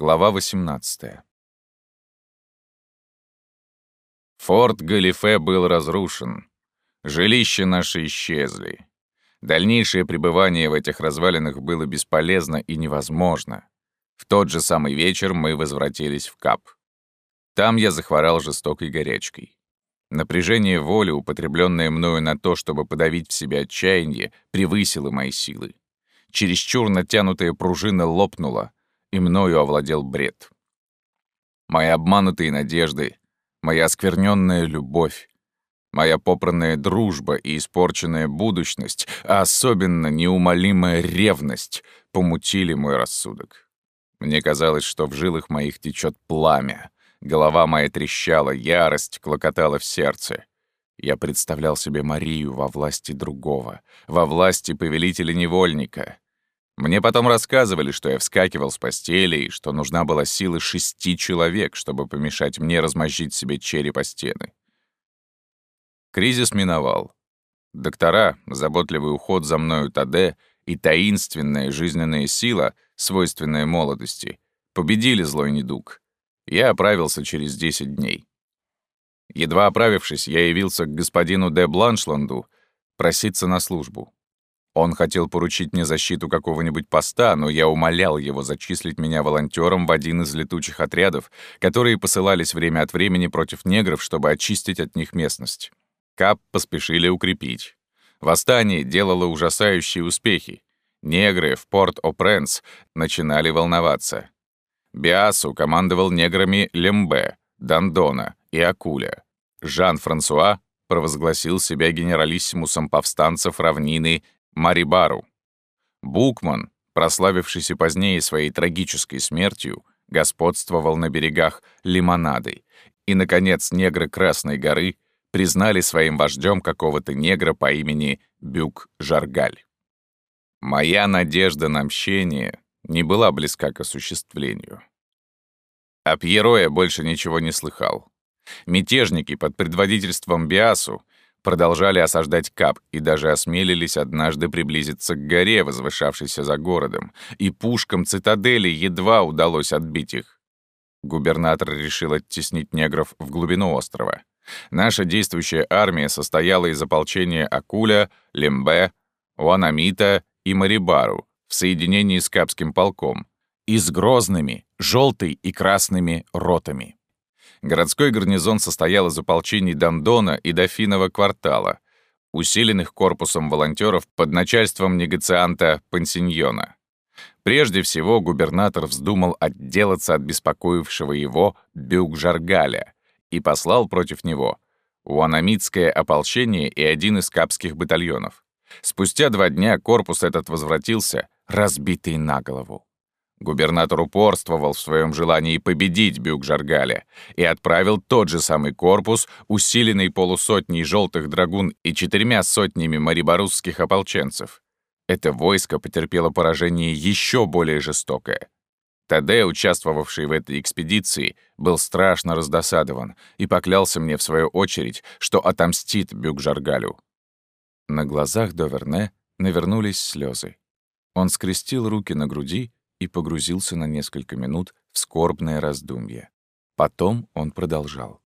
Глава 18. Форт Галифе был разрушен. Жилища наши исчезли. Дальнейшее пребывание в этих развалинах было бесполезно и невозможно. В тот же самый вечер мы возвратились в Кап. Там я захворал жестокой горячкой. Напряжение воли, употребленное мною на то, чтобы подавить в себе отчаяние, превысило мои силы. Чересчур натянутая пружина лопнула, и мною овладел бред. Мои обманутые надежды, моя оскверненная любовь, моя попранная дружба и испорченная будущность, а особенно неумолимая ревность помутили мой рассудок. Мне казалось, что в жилах моих течет пламя, голова моя трещала, ярость клокотала в сердце. Я представлял себе Марию во власти другого, во власти повелителя-невольника. Мне потом рассказывали, что я вскакивал с постели и что нужна была сила шести человек, чтобы помешать мне размозжить себе череп о стены. Кризис миновал. Доктора, заботливый уход за мною Таде и таинственная жизненная сила, свойственная молодости, победили злой недуг. Я оправился через 10 дней. Едва оправившись, я явился к господину де Бланшланду проситься на службу. Он хотел поручить мне защиту какого-нибудь поста, но я умолял его зачислить меня волонтером в один из летучих отрядов, которые посылались время от времени против негров, чтобы очистить от них местность. Кап поспешили укрепить. Восстание делало ужасающие успехи. Негры в Порт-О-Пренс начинали волноваться. Биасу командовал неграми Лембе, Дандона и Акуля. Жан-Франсуа провозгласил себя генералиссимусом повстанцев равнины Марибару. Букман, прославившийся позднее своей трагической смертью, господствовал на берегах Лимонады. И, наконец, негры Красной горы признали своим вождем какого-то негра по имени Бюк-Жаргаль. Моя надежда на мщение не была близка к осуществлению. О Пьеро больше ничего не слыхал. Мятежники под предводительством Биасу продолжали осаждать Кап и даже осмелились однажды приблизиться к горе, возвышавшейся за городом, и пушкам цитадели едва удалось отбить их. Губернатор решил оттеснить негров в глубину острова. Наша действующая армия состояла из ополчения Акуля, Лембе, Уанамита и Марибару в соединении с Капским полком и с грозными, желтой и красными ротами. Городской гарнизон состоял из ополчений Дандона и Дофинова квартала, усиленных корпусом волонтеров под начальством негацианта Пансиньона. Прежде всего губернатор вздумал отделаться от беспокоившего его Бюк-Жаргаля и послал против него уанамитское ополчение и один из капских батальонов. Спустя два дня корпус этот возвратился, разбитый на голову. Губернатор упорствовал в своем желании победить Бюк-Жаргаля и отправил тот же самый корпус, усиленный полусотней желтых драгун и четырьмя сотнями марибарусских ополченцев. Это войско потерпело поражение еще более жестокое. Таде, участвовавший в этой экспедиции, был страшно раздосадован и поклялся мне в свою очередь, что отомстит Бюк-Жаргалю. На глазах Доверне навернулись слезы. Он скрестил руки на груди и погрузился на несколько минут в скорбное раздумье. Потом он продолжал.